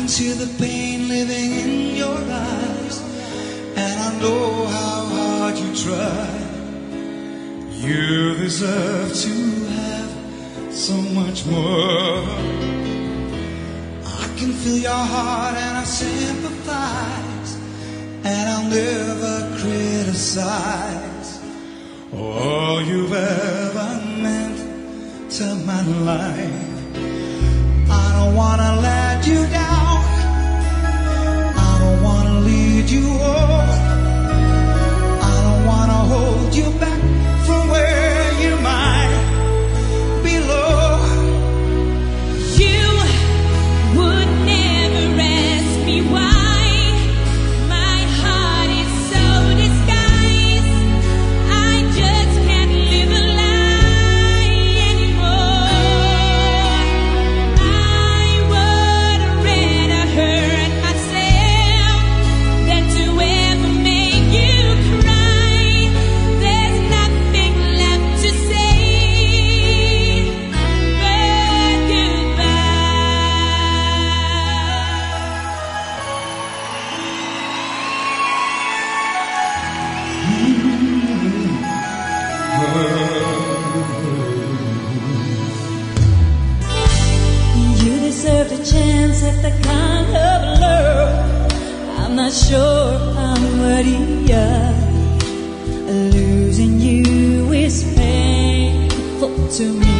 Can see the pain living in your eyes, and I know how hard you try. You deserve to have so much more. I can feel your heart and I sympathize, and I'll never criticize all you've ever meant to my life. Chance the kind of love I'm not sure I'm worthy of. Losing you is painful to me.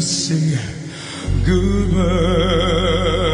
to say goodbye.